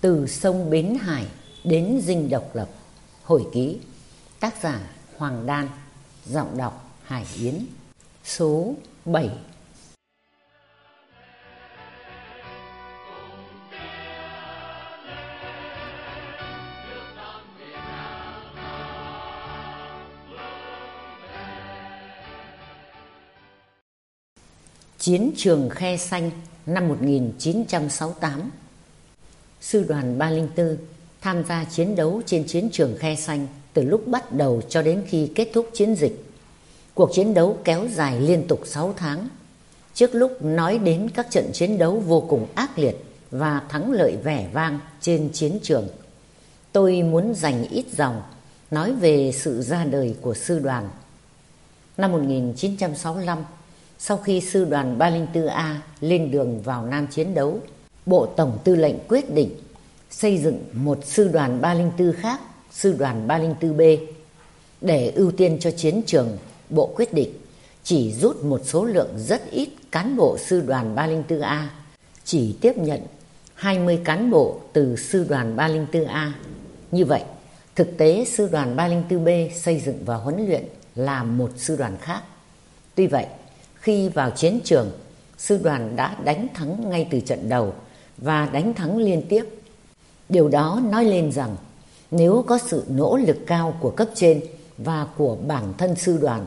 Từ sông Bến Hải đến dinh độc lập. Hồi ký, Tác giả Hoàng Đan, Giọng đọc Hải Yến. Số 7 Chiến trường Khe Xanh năm 1968 Sư đoàn 304 tham gia chiến đấu trên chiến trường Khe Xanh từ lúc bắt đầu cho đến khi kết thúc chiến dịch. Cuộc chiến đấu kéo dài liên tục 6 tháng. Trước lúc nói đến các trận chiến đấu vô cùng ác liệt và thắng lợi vẻ vang trên chiến trường, tôi muốn dành ít dòng nói về sự ra đời của sư đoàn. Năm 1965, sau khi sư đoàn 304A lên đường vào Nam chiến đấu, Bộ Tổng Tư lệnh quyết định xây dựng một sư đoàn 304 khác, sư đoàn 304B. Để ưu tiên cho chiến trường, Bộ quyết định chỉ rút một số lượng rất ít cán bộ sư đoàn 304A, chỉ tiếp nhận 20 cán bộ từ sư đoàn 304A. Như vậy, thực tế sư đoàn 304B xây dựng và huấn luyện là một sư đoàn khác. Tuy vậy, khi vào chiến trường, sư đoàn đã đánh thắng ngay từ trận đầu và đánh thắng liên tiếp. Điều đó nói lên rằng nếu có sự nỗ lực cao của cấp trên và của bản thân sư đoàn,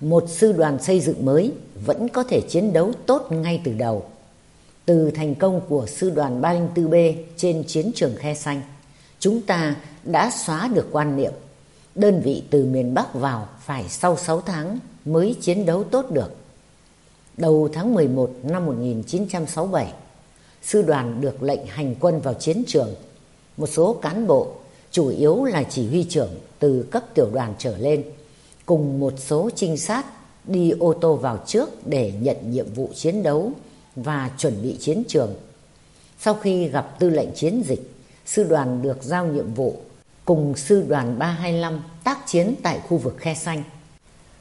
một sư đoàn xây dựng mới vẫn có thể chiến đấu tốt ngay từ đầu. Từ thành công của sư đoàn 304B trên chiến trường Khe Xanh, chúng ta đã xóa được quan niệm đơn vị từ miền Bắc vào phải sau 6 tháng mới chiến đấu tốt được đầu tháng 11 năm 1967, sư đoàn được lệnh hành quân vào chiến trường. Một số cán bộ, chủ yếu là chỉ huy trưởng từ cấp tiểu đoàn trở lên, cùng một số trinh sát đi ô tô vào trước để nhận nhiệm vụ chiến đấu và chuẩn bị chiến trường. Sau khi gặp tư lệnh chiến dịch, sư đoàn được giao nhiệm vụ cùng sư đoàn 325 tác chiến tại khu vực khe xanh.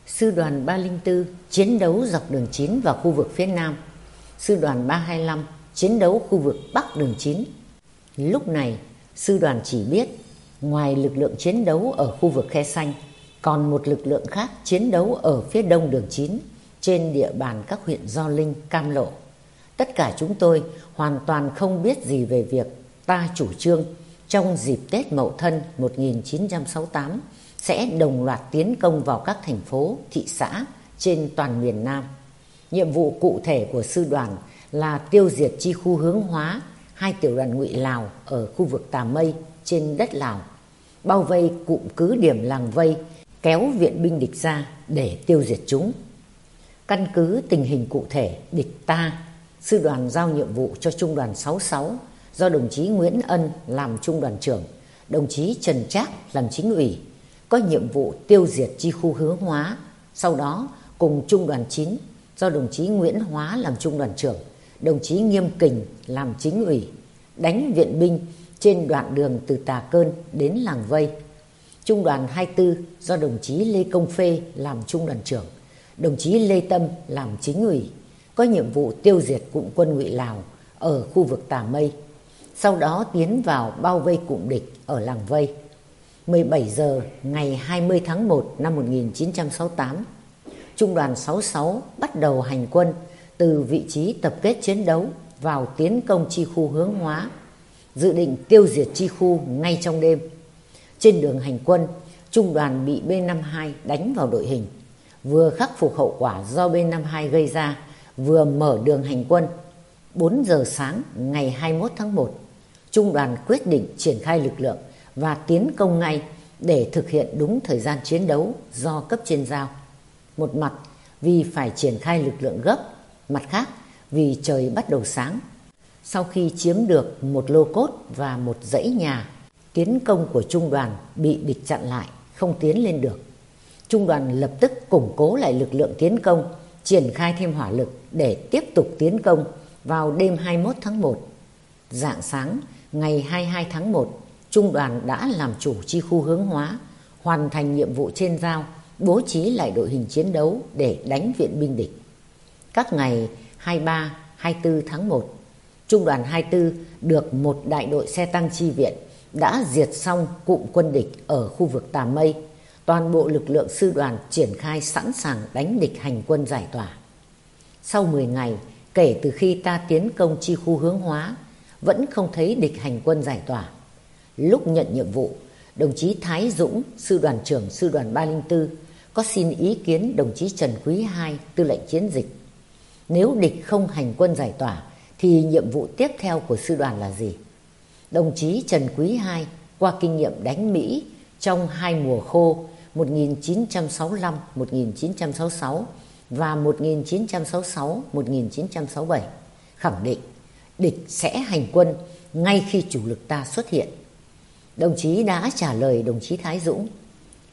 Sư đoàn 304 chiến đấu dọc đường 9 vào khu vực phía Nam. Sư đoàn 325 chiến đấu khu vực Bắc đường 9. Lúc này, sư đoàn chỉ biết ngoài lực lượng chiến đấu ở khu vực khe xanh, còn một lực lượng khác chiến đấu ở phía đông đường 9 trên địa bàn các huyện Do Linh, Cam Lộ. Tất cả chúng tôi hoàn toàn không biết gì về việc ta chủ trương trong dịp Tết Mậu Thân 1968 sẽ đồng loạt tiến công vào các thành phố, thị xã trên toàn miền Nam. Nhiệm vụ cụ thể của sư đoàn là tiêu diệt chi khu hướng hóa hai tiểu đoàn ngụy Lào ở khu vực Tà Mây trên đất Lào, bao vây cụm cứ điểm làng vây, kéo viện binh địch ra để tiêu diệt chúng. Căn cứ tình hình cụ thể địch ta, sư đoàn giao nhiệm vụ cho trung đoàn 66 do đồng chí Nguyễn Ân làm trung đoàn trưởng, đồng chí Trần Trác làm chính ủy, có nhiệm vụ tiêu diệt chi khu hướng hóa. Sau đó cùng trung đoàn 9 do đồng chí Nguyễn Hóa làm trung đoàn trưởng, đồng chí Nghiêm Kình làm chính ủy, đánh viện binh trên đoạn đường từ Tà Cơn đến Làng Vây. Trung đoàn 24 do đồng chí Lê Công Phê làm trung đoàn trưởng, đồng chí Lê Tâm làm chính ủy, có nhiệm vụ tiêu diệt cụm quân ngụy Lào ở khu vực Tà Mây. Sau đó tiến vào bao vây cụm địch ở Làng Vây. 17 giờ ngày 20 tháng 1 năm 1968, Trung đoàn 66 bắt đầu hành quân từ vị trí tập kết chiến đấu vào tiến công chi khu hướng hóa, dự định tiêu diệt chi khu ngay trong đêm. Trên đường hành quân, Trung đoàn bị B-52 đánh vào đội hình, vừa khắc phục hậu quả do B-52 gây ra, vừa mở đường hành quân. 4 giờ sáng ngày 21 tháng 1, Trung đoàn quyết định triển khai lực lượng và tiến công ngay để thực hiện đúng thời gian chiến đấu do cấp trên giao. Một mặt vì phải triển khai lực lượng gấp, mặt khác vì trời bắt đầu sáng. Sau khi chiếm được một lô cốt và một dãy nhà, tiến công của trung đoàn bị địch chặn lại, không tiến lên được. Trung đoàn lập tức củng cố lại lực lượng tiến công, triển khai thêm hỏa lực để tiếp tục tiến công vào đêm 21 tháng 1. Dạng sáng ngày 22 tháng 1, Trung đoàn đã làm chủ chi khu hướng hóa, hoàn thành nhiệm vụ trên giao, bố trí lại đội hình chiến đấu để đánh viện binh địch. Các ngày 23, 24 tháng 1, Trung đoàn 24 được một đại đội xe tăng chi viện đã diệt xong cụm quân địch ở khu vực Tà Mây. Toàn bộ lực lượng sư đoàn triển khai sẵn sàng đánh địch hành quân giải tỏa. Sau 10 ngày, kể từ khi ta tiến công chi khu hướng hóa, vẫn không thấy địch hành quân giải tỏa. Lúc nhận nhiệm vụ, đồng chí Thái Dũng, sư đoàn trưởng sư đoàn 304, có xin ý kiến đồng chí Trần Quý II, tư lệnh chiến dịch. Nếu địch không hành quân giải tỏa, thì nhiệm vụ tiếp theo của sư đoàn là gì? Đồng chí Trần Quý II qua kinh nghiệm đánh Mỹ trong hai mùa khô 1965-1966 và 1966-1967 khẳng định địch sẽ hành quân ngay khi chủ lực ta xuất hiện. Đồng chí đã trả lời đồng chí Thái Dũng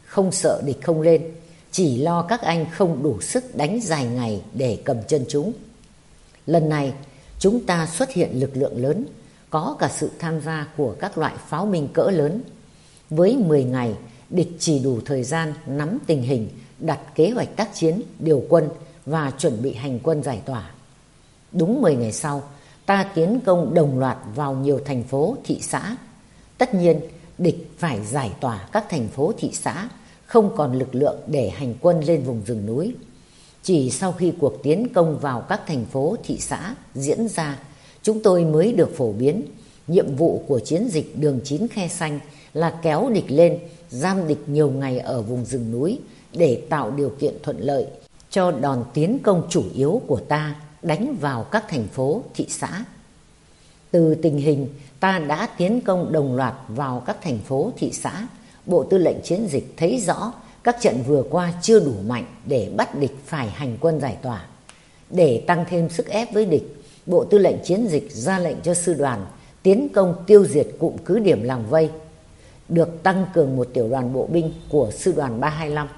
không sợ địch không lên, chỉ lo các anh không đủ sức đánh dài ngày để cầm chân chúng. Lần này, chúng ta xuất hiện lực lượng lớn, có cả sự tham gia của các loại pháo binh cỡ lớn. Với 10 ngày, địch chỉ đủ thời gian nắm tình hình, đặt kế hoạch tác chiến, điều quân và chuẩn bị hành quân giải tỏa. Đúng 10 ngày sau, ta tiến công đồng loạt vào nhiều thành phố, thị xã. Tất nhiên, địch phải giải tỏa các thành phố, thị xã, không còn lực lượng để hành quân lên vùng rừng núi. Chỉ sau khi cuộc tiến công vào các thành phố, thị xã diễn ra, chúng tôi mới được phổ biến. Nhiệm vụ của chiến dịch đường chín khe xanh là kéo địch lên, giam địch nhiều ngày ở vùng rừng núi để tạo điều kiện thuận lợi cho đòn tiến công chủ yếu của ta đánh vào các thành phố, thị xã. Từ tình hình ta đã tiến công đồng loạt vào các thành phố, thị xã, Bộ Tư lệnh Chiến dịch thấy rõ các trận vừa qua chưa đủ mạnh để bắt địch phải hành quân giải tỏa. Để tăng thêm sức ép với địch, Bộ Tư lệnh Chiến dịch ra lệnh cho sư đoàn tiến công tiêu diệt cụm cứ điểm làng vây, được tăng cường một tiểu đoàn bộ binh của sư đoàn 325,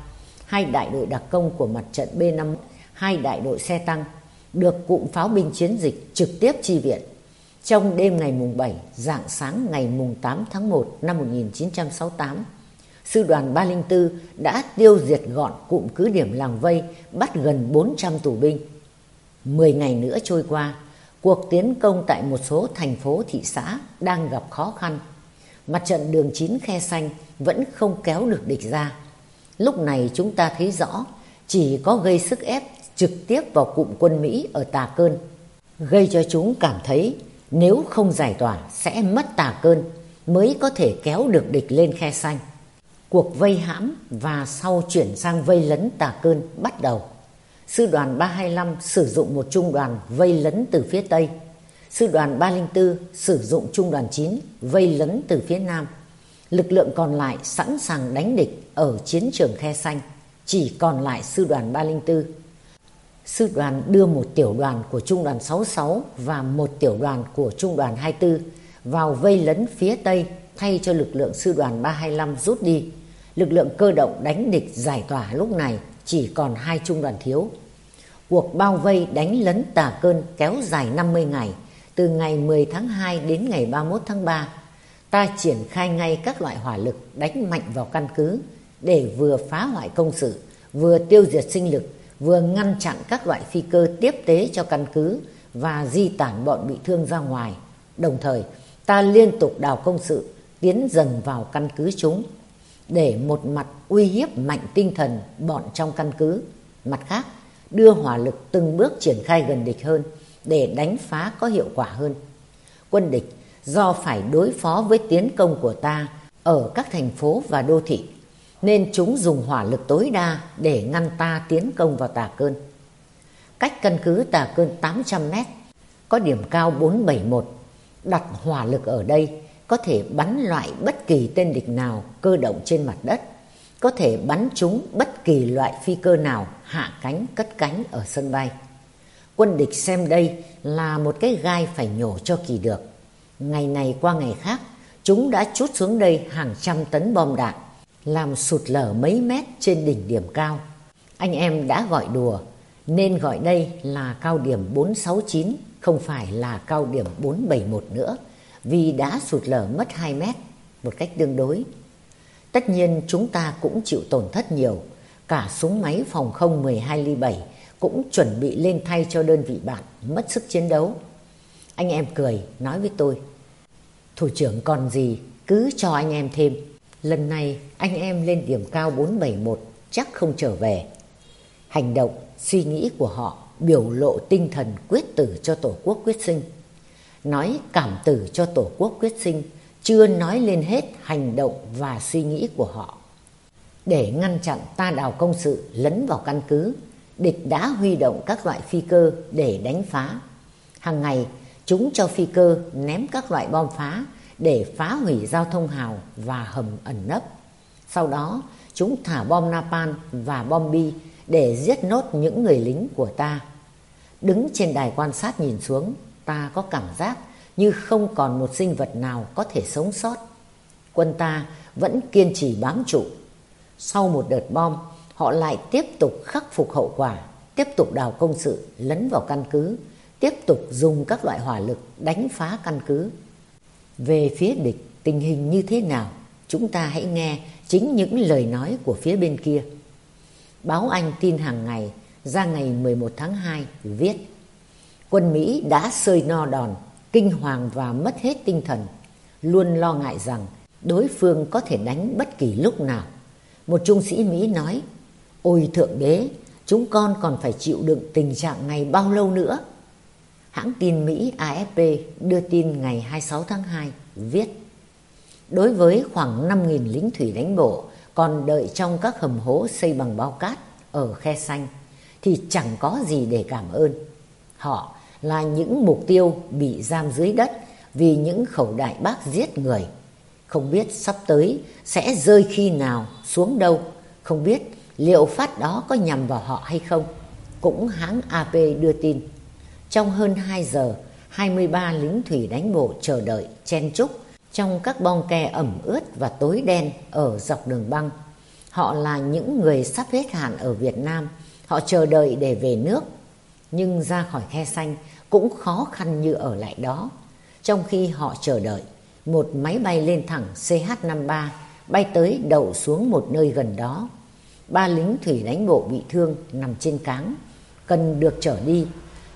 hai đại đội đặc công của mặt trận B5, hai đại đội xe tăng, được cụm pháo binh chiến dịch trực tiếp chi viện. Trong đêm ngày mùng 7, dạng sáng ngày mùng 8 tháng 1 năm 1968, sư đoàn 304 đã tiêu diệt gọn cụm cứ điểm làng vây, bắt gần 400 tù binh. Mười ngày nữa trôi qua, cuộc tiến công tại một số thành phố thị xã đang gặp khó khăn. Mặt trận đường chín khe xanh vẫn không kéo được địch ra. Lúc này chúng ta thấy rõ chỉ có gây sức ép trực tiếp vào cụm quân Mỹ ở Tà Cơn, gây cho chúng cảm thấy nếu không giải tỏa sẽ mất Tà Cơn mới có thể kéo được địch lên khe xanh. Cuộc vây hãm và sau chuyển sang vây lấn Tà Cơn bắt đầu. Sư đoàn 325 sử dụng một trung đoàn vây lấn từ phía Tây. Sư đoàn 304 sử dụng trung đoàn 9 vây lấn từ phía Nam. Lực lượng còn lại sẵn sàng đánh địch ở chiến trường Khe Xanh. Chỉ còn lại sư đoàn 304. Sư đoàn đưa một tiểu đoàn của trung đoàn 66 và một tiểu đoàn của trung đoàn 24 vào vây lấn phía Tây thay cho lực lượng sư đoàn 325 rút đi. Lực lượng cơ động đánh địch giải tỏa lúc này chỉ còn hai trung đoàn thiếu. Cuộc bao vây đánh lấn tà cơn kéo dài 50 ngày, từ ngày 10 tháng 2 đến ngày 31 tháng 3. Ta triển khai ngay các loại hỏa lực đánh mạnh vào căn cứ để vừa phá hoại công sự, vừa tiêu diệt sinh lực, vừa ngăn chặn các loại phi cơ tiếp tế cho căn cứ và di tản bọn bị thương ra ngoài. Đồng thời, ta liên tục đào công sự, tiến dần vào căn cứ chúng để một mặt uy hiếp mạnh tinh thần bọn trong căn cứ, mặt khác đưa hỏa lực từng bước triển khai gần địch hơn để đánh phá có hiệu quả hơn. Quân địch do phải đối phó với tiến công của ta ở các thành phố và đô thị nên chúng dùng hỏa lực tối đa để ngăn ta tiến công vào Tà Cơn. Cách căn cứ Tà Cơn 800 mét, có điểm cao 471, đặt hỏa lực ở đây có thể bắn loại bất kỳ tên địch nào cơ động trên mặt đất, có thể bắn trúng bất kỳ loại phi cơ nào hạ cánh cất cánh ở sân bay. Quân địch xem đây là một cái gai phải nhổ cho kỳ được. Ngày này qua ngày khác, chúng đã chút xuống đây hàng trăm tấn bom đạn, làm sụt lở mấy mét trên đỉnh điểm cao. Anh em đã gọi đùa, nên gọi đây là cao điểm 469, không phải là cao điểm 471 nữa vì đã sụt lở mất 2 mét một cách tương đối. Tất nhiên chúng ta cũng chịu tổn thất nhiều, cả súng máy phòng không 12 ly 7 cũng chuẩn bị lên thay cho đơn vị bạn mất sức chiến đấu. Anh em cười, nói với tôi. Thủ trưởng còn gì, cứ cho anh em thêm. Lần này anh em lên điểm cao 471 chắc không trở về. Hành động, suy nghĩ của họ biểu lộ tinh thần quyết tử cho Tổ quốc quyết sinh. Nói cảm tử cho Tổ quốc quyết sinh chưa nói lên hết hành động và suy nghĩ của họ. Để ngăn chặn ta đào công sự lấn vào căn cứ, địch đã huy động các loại phi cơ để đánh phá. Hàng ngày, chúng cho phi cơ ném các loại bom phá để phá hủy giao thông hào và hầm ẩn nấp. Sau đó, chúng thả bom napalm và bom bi để giết nốt những người lính của ta. Đứng trên đài quan sát nhìn xuống, ta có cảm giác như không còn một sinh vật nào có thể sống sót. Quân ta vẫn kiên trì bám trụ. Sau một đợt bom, họ lại tiếp tục khắc phục hậu quả, tiếp tục đào công sự lấn vào căn cứ, tiếp tục dùng các loại hỏa lực đánh phá căn cứ. Về phía địch, tình hình như thế nào? Chúng ta hãy nghe chính những lời nói của phía bên kia. Báo Anh tin hàng ngày ra ngày 11 tháng 2 viết Quân Mỹ đã sơi no đòn, kinh hoàng và mất hết tinh thần, luôn lo ngại rằng đối phương có thể đánh bất kỳ lúc nào. Một trung sĩ Mỹ nói Ôi Thượng Đế, chúng con còn phải chịu đựng tình trạng này bao lâu nữa? Hãng tin Mỹ AFP đưa tin ngày 26 tháng 2 viết Đối với khoảng 5.000 lính thủy đánh bộ còn đợi trong các hầm hố xây bằng bao cát ở khe xanh thì chẳng có gì để cảm ơn. Họ là những mục tiêu bị giam dưới đất vì những khẩu đại bác giết người. Không biết sắp tới sẽ rơi khi nào, xuống đâu, không biết liệu phát đó có nhằm vào họ hay không. Cũng hãng AP đưa tin. Trong hơn 2 giờ, 23 lính thủy đánh bộ chờ đợi, chen chúc trong các bong ke ẩm ướt và tối đen ở dọc đường băng. Họ là những người sắp hết hạn ở Việt Nam, họ chờ đợi để về nước. Nhưng ra khỏi khe xanh cũng khó khăn như ở lại đó. Trong khi họ chờ đợi, một máy bay lên thẳng CH-53 bay tới đậu xuống một nơi gần đó. Ba lính thủy đánh bộ bị thương nằm trên cáng, cần được trở đi.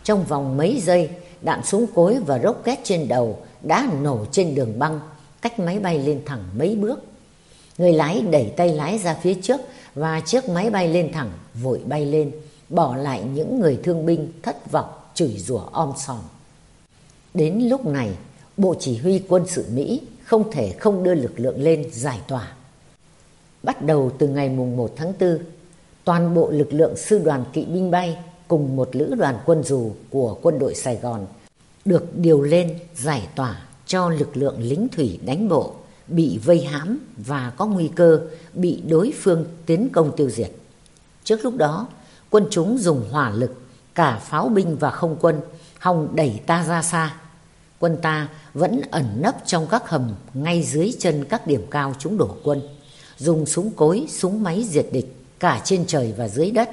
Trong vòng mấy giây, đạn súng cối và rocket trên đầu đã nổ trên đường băng, cách máy bay lên thẳng mấy bước. Người lái đẩy tay lái ra phía trước và chiếc máy bay lên thẳng, vội bay lên, bỏ lại những người thương binh thất vọng, chửi rủa om sòm. Đến lúc này, Bộ Chỉ huy quân sự Mỹ không thể không đưa lực lượng lên giải tỏa. Bắt đầu từ ngày mùng 1 tháng 4, toàn bộ lực lượng sư đoàn kỵ binh bay cùng một lữ đoàn quân dù của quân đội Sài Gòn được điều lên giải tỏa cho lực lượng lính thủy đánh bộ bị vây hãm và có nguy cơ bị đối phương tiến công tiêu diệt. Trước lúc đó, quân chúng dùng hỏa lực, cả pháo binh và không quân, hòng đẩy ta ra xa. Quân ta vẫn ẩn nấp trong các hầm ngay dưới chân các điểm cao chúng đổ quân, dùng súng cối, súng máy diệt địch cả trên trời và dưới đất.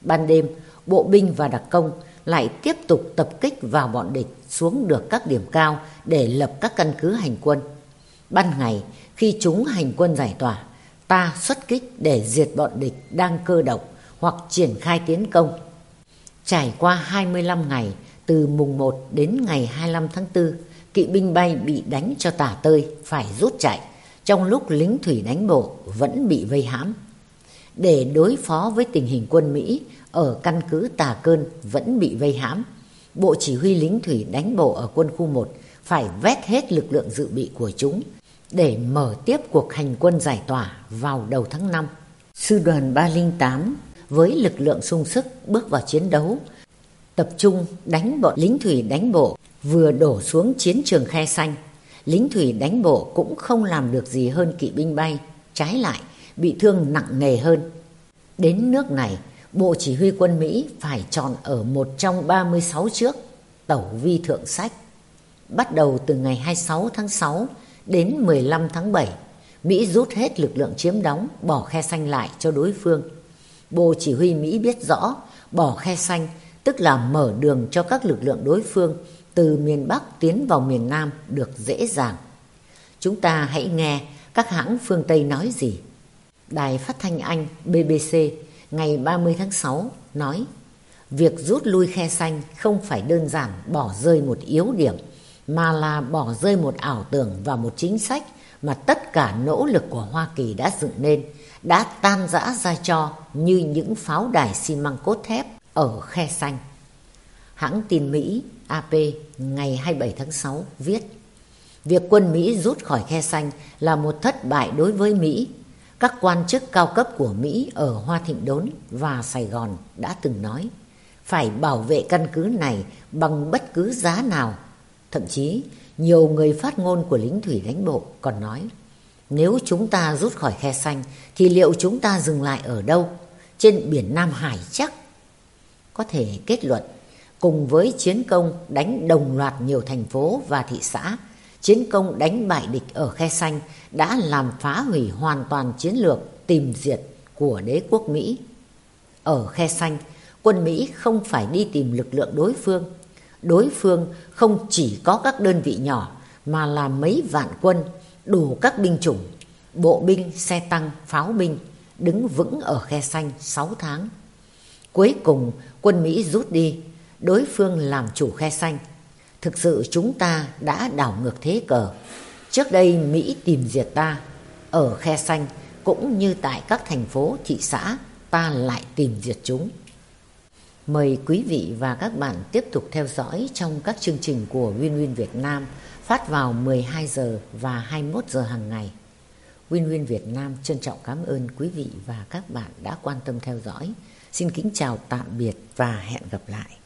Ban đêm, bộ binh và đặc công lại tiếp tục tập kích vào bọn địch xuống được các điểm cao để lập các căn cứ hành quân. Ban ngày, khi chúng hành quân giải tỏa, ta xuất kích để diệt bọn địch đang cơ động hoặc triển khai tiến công. Trải qua 25 ngày, từ mùng 1 đến ngày 25 tháng 4, kỵ binh bay bị đánh cho tả tơi, phải rút chạy, trong lúc lính thủy đánh bộ vẫn bị vây hãm. Để đối phó với tình hình quân Mỹ ở căn cứ Tà Cơn vẫn bị vây hãm, Bộ Chỉ huy lính thủy đánh bộ ở quân khu 1 phải vét hết lực lượng dự bị của chúng để mở tiếp cuộc hành quân giải tỏa vào đầu tháng 5. Sư đoàn 308 với lực lượng sung sức bước vào chiến đấu, tập trung đánh bọn lính thủy đánh bộ vừa đổ xuống chiến trường khe xanh. Lính thủy đánh bộ cũng không làm được gì hơn kỵ binh bay, trái lại bị thương nặng nề hơn. Đến nước này, Bộ Chỉ huy quân Mỹ phải chọn ở một trong 36 trước tẩu vi thượng sách. Bắt đầu từ ngày 26 tháng 6 đến 15 tháng 7, Mỹ rút hết lực lượng chiếm đóng, bỏ khe xanh lại cho đối phương. Bộ Chỉ huy Mỹ biết rõ, bỏ khe xanh tức là mở đường cho các lực lượng đối phương từ miền Bắc tiến vào miền Nam được dễ dàng. Chúng ta hãy nghe các hãng phương Tây nói gì. Đài phát thanh Anh BBC ngày 30 tháng 6 nói Việc rút lui khe xanh không phải đơn giản bỏ rơi một yếu điểm, mà là bỏ rơi một ảo tưởng và một chính sách mà tất cả nỗ lực của Hoa Kỳ đã dựng nên, đã tan rã ra cho như những pháo đài xi măng cốt thép ở khe xanh. Hãng tin Mỹ AP ngày 27 tháng 6 viết Việc quân Mỹ rút khỏi khe xanh là một thất bại đối với Mỹ. Các quan chức cao cấp của Mỹ ở Hoa Thịnh Đốn và Sài Gòn đã từng nói phải bảo vệ căn cứ này bằng bất cứ giá nào. Thậm chí, nhiều người phát ngôn của lính thủy đánh bộ còn nói nếu chúng ta rút khỏi khe xanh thì liệu chúng ta dừng lại ở đâu? Trên biển Nam Hải chắc. Có thể kết luận, cùng với chiến công đánh đồng loạt nhiều thành phố và thị xã chiến công đánh bại địch ở khe xanh đã làm phá hủy hoàn toàn chiến lược tìm diệt của đế quốc Mỹ. Ở khe xanh, quân Mỹ không phải đi tìm lực lượng đối phương. Đối phương không chỉ có các đơn vị nhỏ mà là mấy vạn quân, đủ các binh chủng, bộ binh, xe tăng, pháo binh, đứng vững ở khe xanh 6 tháng. Cuối cùng, quân Mỹ rút đi, đối phương làm chủ khe xanh Thực sự chúng ta đã đảo ngược thế cờ. Trước đây Mỹ tìm diệt ta, ở khe xanh cũng như tại các thành phố, thị xã, ta lại tìm diệt chúng. Mời quý vị và các bạn tiếp tục theo dõi trong các chương trình của Win Win Việt Nam phát vào 12 giờ và 21 giờ hàng ngày. Win Win Việt Nam trân trọng cảm ơn quý vị và các bạn đã quan tâm theo dõi. Xin kính chào, tạm biệt và hẹn gặp lại.